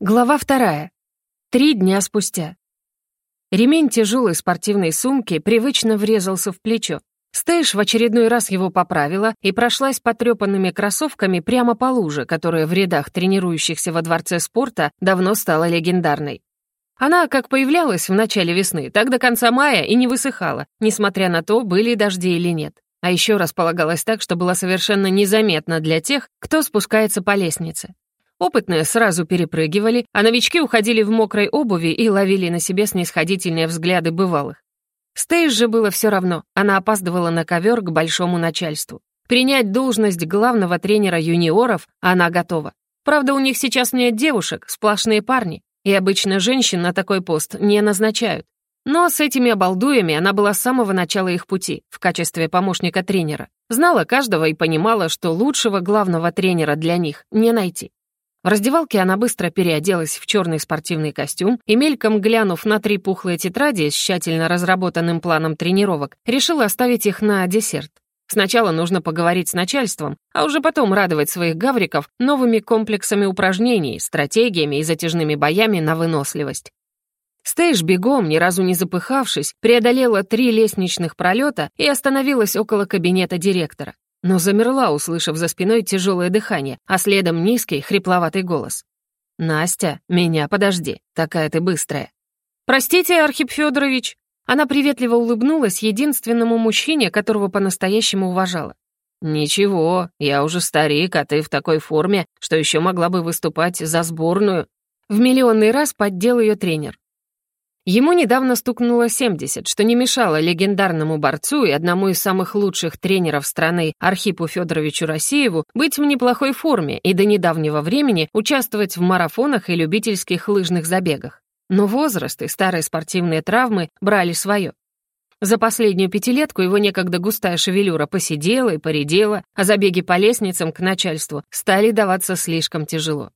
Глава вторая. Три дня спустя. Ремень тяжелой спортивной сумки привычно врезался в плечо. Стэйш в очередной раз его поправила и прошлась потрепанными кроссовками прямо по луже, которая в рядах тренирующихся во дворце спорта давно стала легендарной. Она как появлялась в начале весны, так до конца мая и не высыхала, несмотря на то, были дожди или нет. А еще располагалась так, что была совершенно незаметна для тех, кто спускается по лестнице. Опытные сразу перепрыгивали, а новички уходили в мокрой обуви и ловили на себе снисходительные взгляды бывалых. Стейж же было все равно, она опаздывала на ковер к большому начальству. Принять должность главного тренера юниоров она готова. Правда, у них сейчас нет девушек, сплошные парни, и обычно женщин на такой пост не назначают. Но с этими обалдуями она была с самого начала их пути, в качестве помощника тренера. Знала каждого и понимала, что лучшего главного тренера для них не найти. В раздевалке она быстро переоделась в черный спортивный костюм и, мельком глянув на три пухлые тетради с тщательно разработанным планом тренировок, решила оставить их на десерт. Сначала нужно поговорить с начальством, а уже потом радовать своих гавриков новыми комплексами упражнений, стратегиями и затяжными боями на выносливость. Стейж бегом, ни разу не запыхавшись, преодолела три лестничных пролета и остановилась около кабинета директора но замерла, услышав за спиной тяжелое дыхание, а следом низкий, хрипловатый голос. «Настя, меня подожди, такая ты быстрая». «Простите, Архип Федорович». Она приветливо улыбнулась единственному мужчине, которого по-настоящему уважала. «Ничего, я уже старик, а ты в такой форме, что еще могла бы выступать за сборную». В миллионный раз поддел ее тренер. Ему недавно стукнуло 70, что не мешало легендарному борцу и одному из самых лучших тренеров страны Архипу Федоровичу Россиеву быть в неплохой форме и до недавнего времени участвовать в марафонах и любительских лыжных забегах. Но возраст и старые спортивные травмы брали свое. За последнюю пятилетку его некогда густая шевелюра посидела и поредела, а забеги по лестницам к начальству стали даваться слишком тяжело.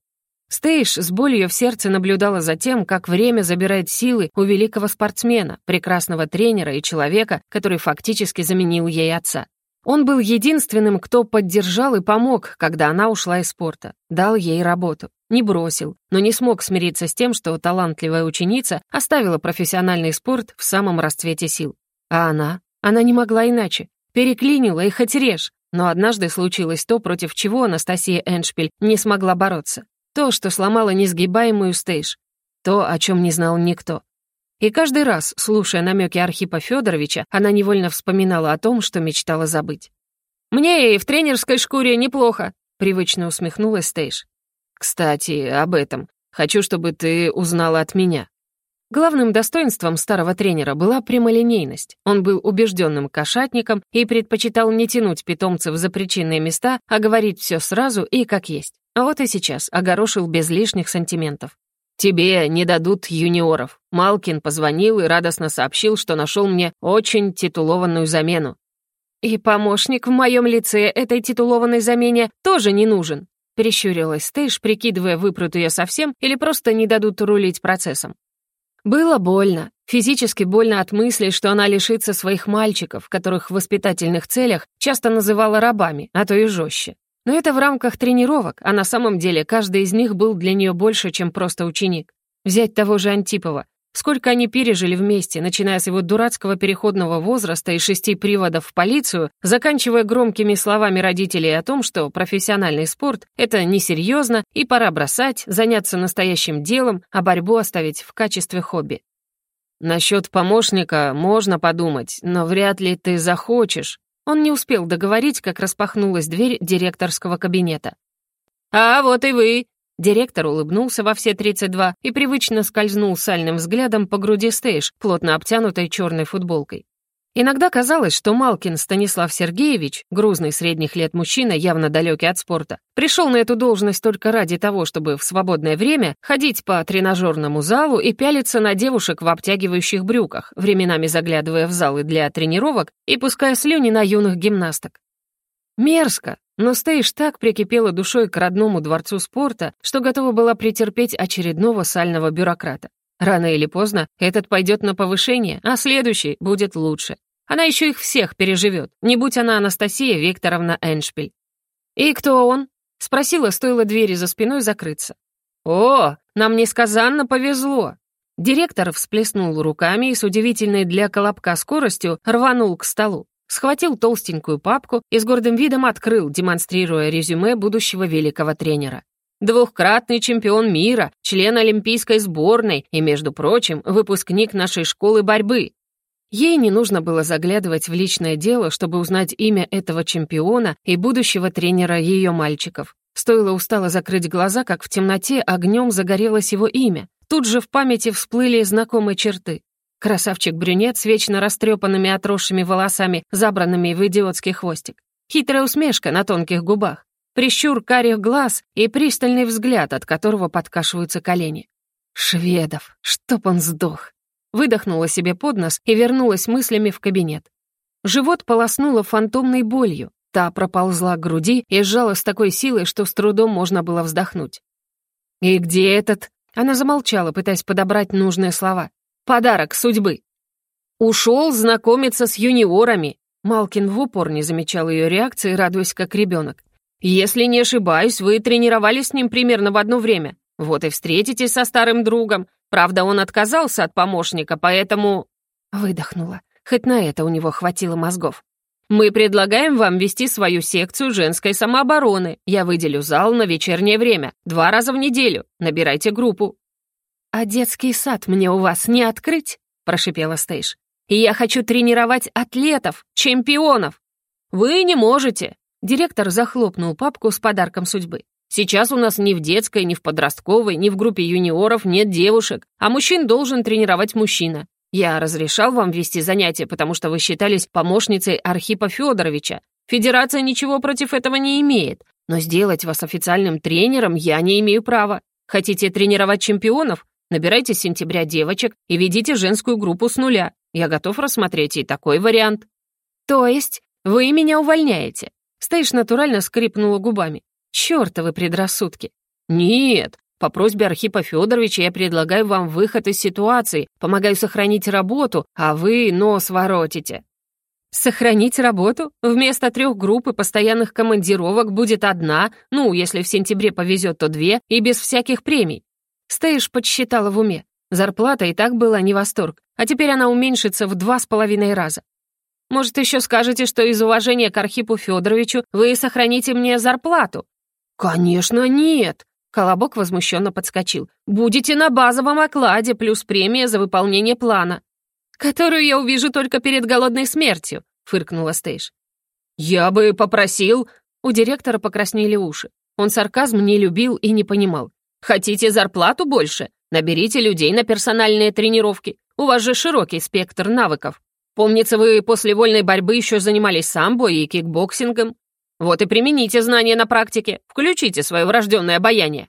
Стейш с болью в сердце наблюдала за тем, как время забирает силы у великого спортсмена, прекрасного тренера и человека, который фактически заменил ей отца. Он был единственным, кто поддержал и помог, когда она ушла из спорта, дал ей работу, не бросил, но не смог смириться с тем, что талантливая ученица оставила профессиональный спорт в самом расцвете сил. А она? Она не могла иначе. Переклинила и хоть режь. Но однажды случилось то, против чего Анастасия Эншпиль не смогла бороться. То, что сломало несгибаемую стейж. То, о чем не знал никто. И каждый раз, слушая намеки Архипа Федоровича, она невольно вспоминала о том, что мечтала забыть. «Мне и в тренерской шкуре неплохо», — привычно усмехнулась Стейш. «Кстати, об этом. Хочу, чтобы ты узнала от меня». Главным достоинством старого тренера была прямолинейность. Он был убежденным кошатником и предпочитал не тянуть питомцев за причинные места, а говорить все сразу и как есть. А вот и сейчас огорошил без лишних сантиментов. «Тебе не дадут юниоров». Малкин позвонил и радостно сообщил, что нашел мне очень титулованную замену. «И помощник в моем лице этой титулованной замене тоже не нужен», перещурилась Стэйш, прикидывая, выпрут ее совсем или просто не дадут рулить процессом. Было больно, физически больно от мысли, что она лишится своих мальчиков, которых в воспитательных целях часто называла рабами, а то и жестче. Но это в рамках тренировок, а на самом деле каждый из них был для нее больше, чем просто ученик. Взять того же Антипова. Сколько они пережили вместе, начиная с его дурацкого переходного возраста и шести приводов в полицию, заканчивая громкими словами родителей о том, что профессиональный спорт — это несерьезно и пора бросать, заняться настоящим делом, а борьбу оставить в качестве хобби. Насчет помощника можно подумать, но вряд ли ты захочешь, он не успел договорить, как распахнулась дверь директорского кабинета. «А вот и вы!» Директор улыбнулся во все 32 и привычно скользнул сальным взглядом по груди Стейш, плотно обтянутой черной футболкой. Иногда казалось, что Малкин Станислав Сергеевич, грузный средних лет мужчина, явно далекий от спорта, пришел на эту должность только ради того, чтобы в свободное время ходить по тренажерному залу и пялиться на девушек в обтягивающих брюках, временами заглядывая в залы для тренировок и пуская слюни на юных гимнасток. Мерзко, но Стейш так прикипела душой к родному дворцу спорта, что готова была претерпеть очередного сального бюрократа. Рано или поздно этот пойдет на повышение, а следующий будет лучше. Она еще их всех переживет, не будь она Анастасия Викторовна Эншпиль. «И кто он?» — спросила, стоило двери за спиной закрыться. «О, нам несказанно повезло!» Директор всплеснул руками и с удивительной для колобка скоростью рванул к столу. Схватил толстенькую папку и с гордым видом открыл, демонстрируя резюме будущего великого тренера. Двухкратный чемпион мира, член олимпийской сборной и, между прочим, выпускник нашей школы борьбы. Ей не нужно было заглядывать в личное дело, чтобы узнать имя этого чемпиона и будущего тренера ее мальчиков. Стоило устало закрыть глаза, как в темноте огнем загорелось его имя. Тут же в памяти всплыли знакомые черты. Красавчик-брюнет с вечно растрепанными отросшими волосами, забранными в идиотский хвостик. Хитрая усмешка на тонких губах. Прищур карих глаз и пристальный взгляд, от которого подкашиваются колени. Шведов, чтоб он сдох. Выдохнула себе под нос и вернулась мыслями в кабинет. Живот полоснуло фантомной болью. Та проползла к груди и сжала с такой силой, что с трудом можно было вздохнуть. «И где этот?» Она замолчала, пытаясь подобрать нужные слова. «Подарок судьбы». «Ушел знакомиться с юниорами». Малкин в упор не замечал ее реакции, радуясь как ребенок. «Если не ошибаюсь, вы тренировались с ним примерно в одно время. Вот и встретитесь со старым другом. Правда, он отказался от помощника, поэтому...» Выдохнула. Хоть на это у него хватило мозгов. Мы предлагаем вам вести свою секцию женской самообороны. Я выделю зал на вечернее время, два раза в неделю. Набирайте группу». «А детский сад мне у вас не открыть?» — прошипела Стейш. «И я хочу тренировать атлетов, чемпионов!» «Вы не можете!» Директор захлопнул папку с подарком судьбы. «Сейчас у нас ни в детской, ни в подростковой, ни в группе юниоров нет девушек, а мужчин должен тренировать мужчина. Я разрешал вам вести занятия, потому что вы считались помощницей Архипа Федоровича. Федерация ничего против этого не имеет, но сделать вас официальным тренером я не имею права. Хотите тренировать чемпионов? Набирайте с сентября девочек и ведите женскую группу с нуля. Я готов рассмотреть и такой вариант». «То есть вы меня увольняете?» Стейш натурально скрипнула губами. «Чёртовы предрассудки!» «Нет, по просьбе Архипа Федоровича я предлагаю вам выход из ситуации, помогаю сохранить работу, а вы нос воротите». «Сохранить работу? Вместо трех групп и постоянных командировок будет одна, ну, если в сентябре повезет, то две, и без всяких премий». Стейш подсчитала в уме. Зарплата и так была не восторг, а теперь она уменьшится в два с половиной раза. Может, еще скажете, что из уважения к Архипу Федоровичу вы сохраните мне зарплату? Конечно, нет. Колобок возмущенно подскочил. «Будете на базовом окладе, плюс премия за выполнение плана». «Которую я увижу только перед голодной смертью», — фыркнула Стейш. «Я бы попросил...» У директора покраснели уши. Он сарказм не любил и не понимал. «Хотите зарплату больше? Наберите людей на персональные тренировки. У вас же широкий спектр навыков. Помнится, вы после вольной борьбы еще занимались самбо и кикбоксингом. Вот и примените знания на практике, включите свое врожденное обаяние».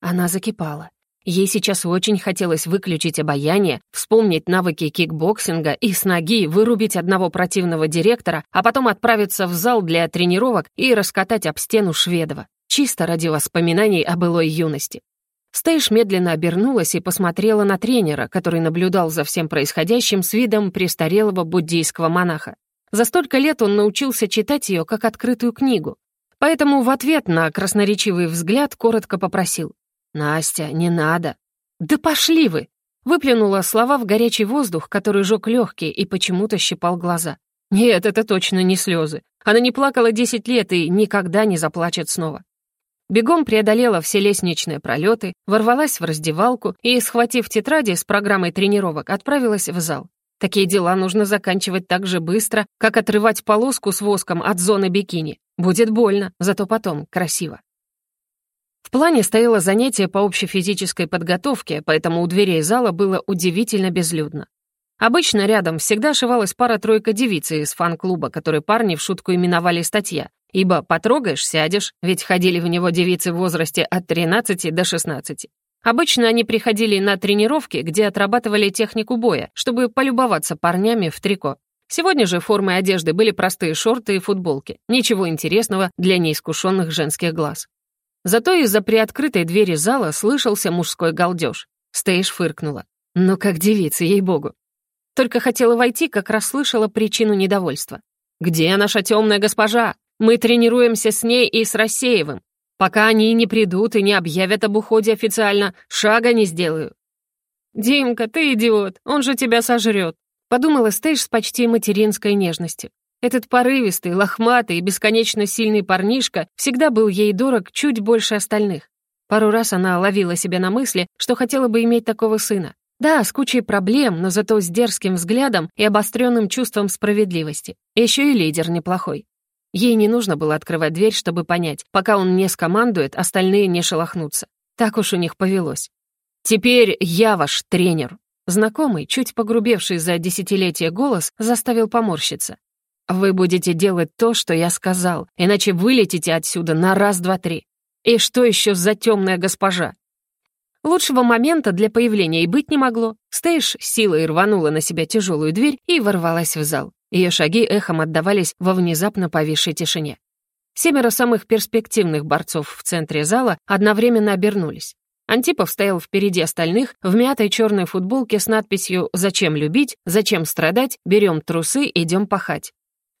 Она закипала. Ей сейчас очень хотелось выключить обаяние, вспомнить навыки кикбоксинга и с ноги вырубить одного противного директора, а потом отправиться в зал для тренировок и раскатать об стену Шведова, чисто ради воспоминаний о былой юности. Стейш медленно обернулась и посмотрела на тренера, который наблюдал за всем происходящим с видом престарелого буддийского монаха. За столько лет он научился читать ее как открытую книгу. Поэтому в ответ на красноречивый взгляд коротко попросил. «Настя, не надо». «Да пошли вы!» Выплюнула слова в горячий воздух, который жег легкие и почему-то щипал глаза. Нет, это точно не слезы. Она не плакала десять лет и никогда не заплачет снова. Бегом преодолела все лестничные пролеты, ворвалась в раздевалку и, схватив тетради с программой тренировок, отправилась в зал. Такие дела нужно заканчивать так же быстро, как отрывать полоску с воском от зоны бикини. Будет больно, зато потом красиво. В плане стояло занятие по общей физической подготовке, поэтому у дверей зала было удивительно безлюдно. Обычно рядом всегда ошивалась пара-тройка девиц из фан-клуба, который парни в шутку именовали «статья», ибо потрогаешь — сядешь, ведь ходили в него девицы в возрасте от 13 до 16. Обычно они приходили на тренировки, где отрабатывали технику боя, чтобы полюбоваться парнями в трико. Сегодня же формой одежды были простые шорты и футболки. Ничего интересного для неискушенных женских глаз. Зато из-за приоткрытой двери зала слышался мужской галдеж. Стейш фыркнула. «Ну как девица, ей-богу!» Только хотела войти, как расслышала причину недовольства. «Где наша темная госпожа? Мы тренируемся с ней и с Рассеевым. Пока они не придут и не объявят об уходе официально, шага не сделаю». «Димка, ты идиот, он же тебя сожрет», — подумала Стейш с почти материнской нежностью. Этот порывистый, лохматый и бесконечно сильный парнишка всегда был ей дорог чуть больше остальных. Пару раз она ловила себя на мысли, что хотела бы иметь такого сына. Да, с кучей проблем, но зато с дерзким взглядом и обостренным чувством справедливости. Еще и лидер неплохой. Ей не нужно было открывать дверь, чтобы понять, пока он не скомандует, остальные не шелохнутся. Так уж у них повелось. «Теперь я ваш тренер». Знакомый, чуть погрубевший за десятилетие голос, заставил поморщиться. «Вы будете делать то, что я сказал, иначе вылетите отсюда на раз-два-три. И что еще за темная госпожа?» Лучшего момента для появления и быть не могло. Стейш силой рванула на себя тяжелую дверь и ворвалась в зал. Ее шаги эхом отдавались во внезапно повисшей тишине. Семеро самых перспективных борцов в центре зала одновременно обернулись. Антипов стоял впереди остальных в мятой черной футболке с надписью «Зачем любить? Зачем страдать? Берем трусы, идем пахать».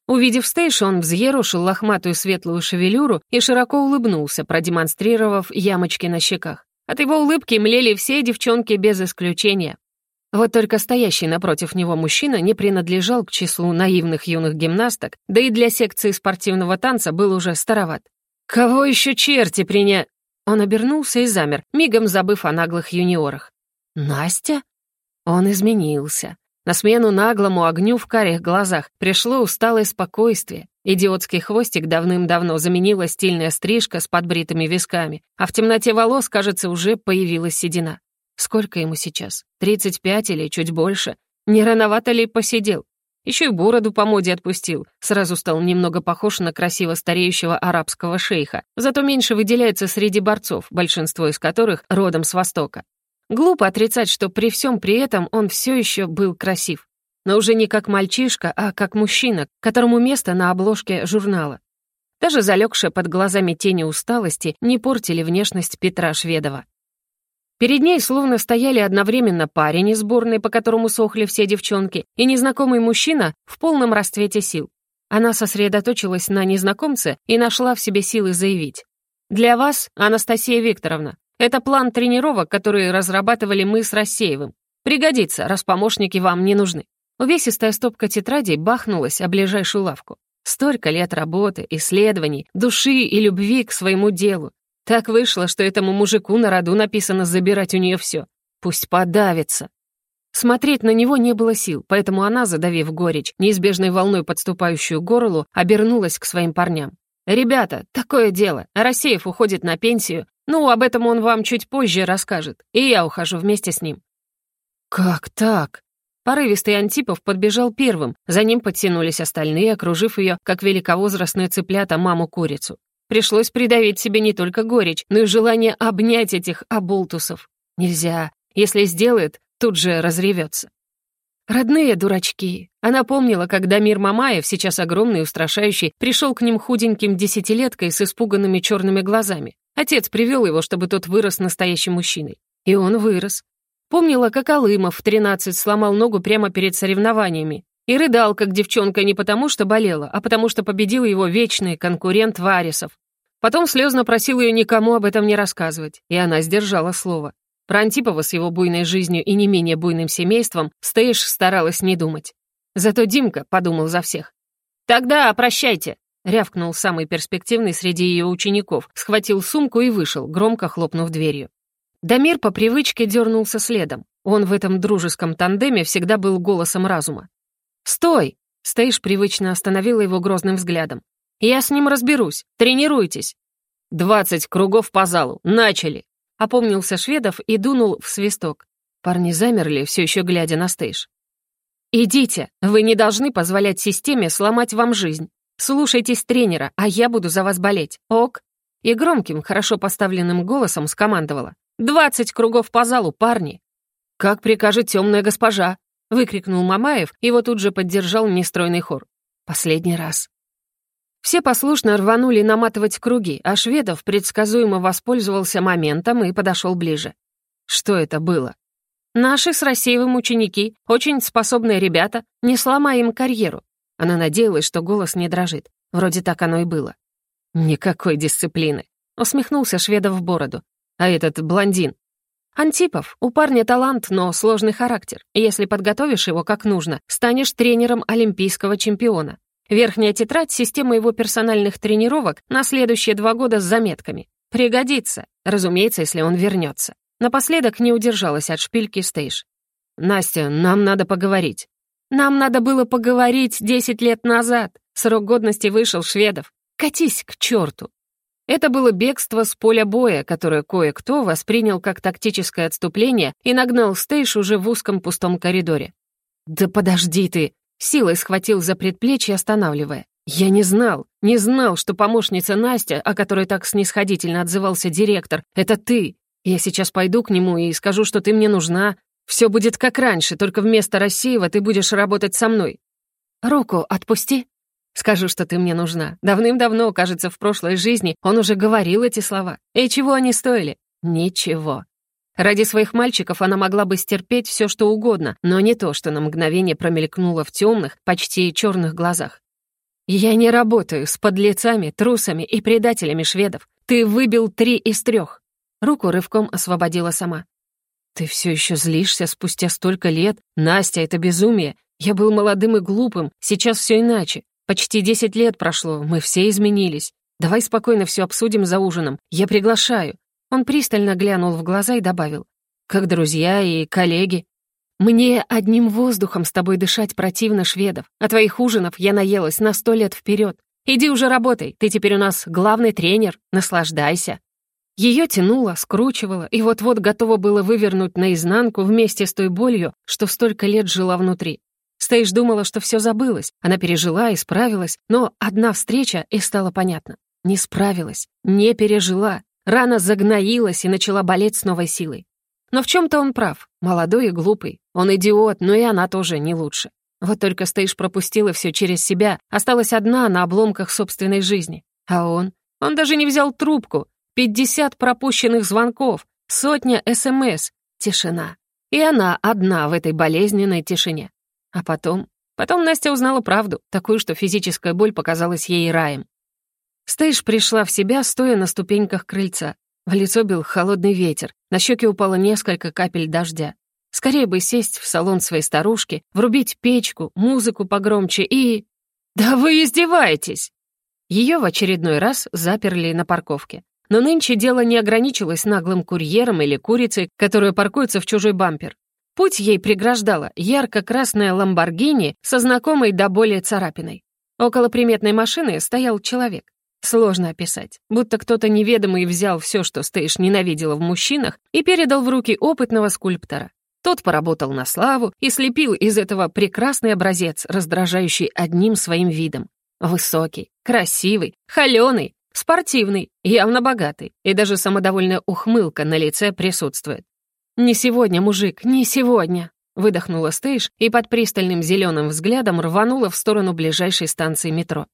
Увидев Стейш, он взъерушил лохматую светлую шевелюру и широко улыбнулся, продемонстрировав ямочки на щеках. От его улыбки млели все девчонки без исключения. Вот только стоящий напротив него мужчина не принадлежал к числу наивных юных гимнасток, да и для секции спортивного танца был уже староват. «Кого еще черти приня...» Он обернулся и замер, мигом забыв о наглых юниорах. «Настя?» Он изменился. На смену наглому огню в карих глазах пришло усталое спокойствие. Идиотский хвостик давным-давно заменила стильная стрижка с подбритыми висками, а в темноте волос, кажется, уже появилась седина. Сколько ему сейчас? 35 или чуть больше? Не рановато ли посидел? Еще и бороду по моде отпустил. Сразу стал немного похож на красиво стареющего арабского шейха, зато меньше выделяется среди борцов, большинство из которых родом с Востока. Глупо отрицать, что при всем при этом он все еще был красив. Но уже не как мальчишка, а как мужчина, которому место на обложке журнала. Даже залегшие под глазами тени усталости не портили внешность Петра Шведова. Перед ней словно стояли одновременно парень из сборной, по которому сохли все девчонки, и незнакомый мужчина в полном расцвете сил. Она сосредоточилась на незнакомце и нашла в себе силы заявить. «Для вас, Анастасия Викторовна, это план тренировок, которые разрабатывали мы с Рассеевым. Пригодится, раз помощники вам не нужны». Увесистая стопка тетрадей бахнулась о ближайшую лавку. Столько лет работы, исследований, души и любви к своему делу. Так вышло, что этому мужику на роду написано забирать у нее все. Пусть подавится. Смотреть на него не было сил, поэтому она, задавив горечь, неизбежной волной подступающую горлу, обернулась к своим парням. «Ребята, такое дело. Рассеев уходит на пенсию, ну, об этом он вам чуть позже расскажет, и я ухожу вместе с ним». «Как так?» Порывистый Антипов подбежал первым, за ним подтянулись остальные, окружив ее, как великовозрастные цыплята, маму-курицу. Пришлось придавить себе не только горечь, но и желание обнять этих оболтусов. Нельзя. Если сделает, тут же разревется. Родные дурачки. Она помнила, когда мир Мамаев, сейчас огромный и устрашающий, пришел к ним худеньким десятилеткой с испуганными черными глазами. Отец привел его, чтобы тот вырос настоящим мужчиной. И он вырос. Помнила, как Алымов в 13 сломал ногу прямо перед соревнованиями. И рыдал, как девчонка, не потому, что болела, а потому, что победил его вечный конкурент Варисов. Потом слезно просил ее никому об этом не рассказывать, и она сдержала слово. Про Антипова с его буйной жизнью и не менее буйным семейством Стейш старалась не думать. Зато Димка подумал за всех. «Тогда прощайте», рявкнул самый перспективный среди ее учеников, схватил сумку и вышел, громко хлопнув дверью. Дамир по привычке дернулся следом. Он в этом дружеском тандеме всегда был голосом разума. «Стой!» — Стейш привычно остановила его грозным взглядом. «Я с ним разберусь. Тренируйтесь!» «Двадцать кругов по залу. Начали!» — опомнился Шведов и дунул в свисток. Парни замерли, все еще глядя на Стейш. «Идите! Вы не должны позволять системе сломать вам жизнь. «Слушайтесь тренера, а я буду за вас болеть. Ок?» И громким, хорошо поставленным голосом скомандовала. «Двадцать кругов по залу, парни!» «Как прикажет темная госпожа!» — выкрикнул Мамаев, его тут же поддержал нестройный хор. «Последний раз». Все послушно рванули наматывать круги, а Шведов предсказуемо воспользовался моментом и подошел ближе. Что это было? Наши с Рассеевым ученики, очень способные ребята, не сломай им карьеру. Она надеялась, что голос не дрожит. Вроде так оно и было. Никакой дисциплины. усмехнулся Шведов в бороду. «А этот блондин?» «Антипов. У парня талант, но сложный характер. Если подготовишь его как нужно, станешь тренером олимпийского чемпиона. Верхняя тетрадь — система его персональных тренировок на следующие два года с заметками. Пригодится, разумеется, если он вернется. Напоследок не удержалась от шпильки Стейш. «Настя, нам надо поговорить». «Нам надо было поговорить десять лет назад. Срок годности вышел, Шведов. Катись к черту!» Это было бегство с поля боя, которое кое-кто воспринял как тактическое отступление и нагнал Стейш уже в узком пустом коридоре. «Да подожди ты!» — силой схватил за предплечье, останавливая. «Я не знал, не знал, что помощница Настя, о которой так снисходительно отзывался директор, это ты. Я сейчас пойду к нему и скажу, что ты мне нужна. Все будет как раньше, только вместо Рассеева ты будешь работать со мной. Руку отпусти. Скажу, что ты мне нужна. Давным-давно, кажется, в прошлой жизни он уже говорил эти слова. И чего они стоили? Ничего. Ради своих мальчиков она могла бы стерпеть все, что угодно, но не то, что на мгновение промелькнуло в темных, почти черных глазах. «Я не работаю с подлецами, трусами и предателями шведов. Ты выбил три из трех. Руку рывком освободила сама. «Ты все еще злишься спустя столько лет? Настя, это безумие! Я был молодым и глупым, сейчас все иначе. Почти десять лет прошло, мы все изменились. Давай спокойно все обсудим за ужином. Я приглашаю». Он пристально глянул в глаза и добавил. «Как друзья и коллеги. Мне одним воздухом с тобой дышать противно, шведов. А твоих ужинов я наелась на сто лет вперед. Иди уже работай, ты теперь у нас главный тренер. Наслаждайся». Ее тянуло, скручивало, и вот-вот готово было вывернуть наизнанку вместе с той болью, что столько лет жила внутри. Стейш думала, что все забылось, она пережила и справилась, но одна встреча, и стало понятно. Не справилась, не пережила, рана загноилась и начала болеть с новой силой. Но в чем то он прав, молодой и глупый. Он идиот, но и она тоже не лучше. Вот только Стейш пропустила все через себя, осталась одна на обломках собственной жизни. А он? Он даже не взял трубку, Пятьдесят пропущенных звонков, сотня СМС, тишина. И она одна в этой болезненной тишине. А потом... Потом Настя узнала правду, такую, что физическая боль показалась ей раем. Стейш пришла в себя, стоя на ступеньках крыльца. В лицо бил холодный ветер, на щеки упало несколько капель дождя. Скорее бы сесть в салон своей старушки, врубить печку, музыку погромче и... «Да вы издеваетесь!» Ее в очередной раз заперли на парковке. Но нынче дело не ограничилось наглым курьером или курицей, которая паркуется в чужой бампер. Путь ей преграждала ярко-красная ламборгини со знакомой до боли царапиной. Около приметной машины стоял человек. Сложно описать. Будто кто-то неведомый взял все, что Стейш ненавидела в мужчинах, и передал в руки опытного скульптора. Тот поработал на славу и слепил из этого прекрасный образец, раздражающий одним своим видом. Высокий, красивый, холеный, Спортивный, явно богатый, и даже самодовольная ухмылка на лице присутствует. «Не сегодня, мужик, не сегодня!» Выдохнула Стейш и под пристальным зеленым взглядом рванула в сторону ближайшей станции метро.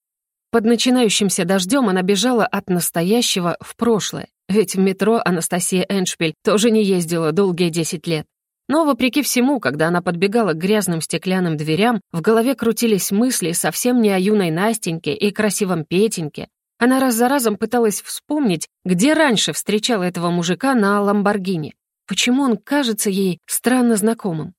Под начинающимся дождем она бежала от настоящего в прошлое, ведь в метро Анастасия Эншпиль тоже не ездила долгие десять лет. Но, вопреки всему, когда она подбегала к грязным стеклянным дверям, в голове крутились мысли совсем не о юной Настеньке и красивом Петеньке, она раз за разом пыталась вспомнить, где раньше встречала этого мужика на Ламборгини. Почему он кажется ей странно знакомым?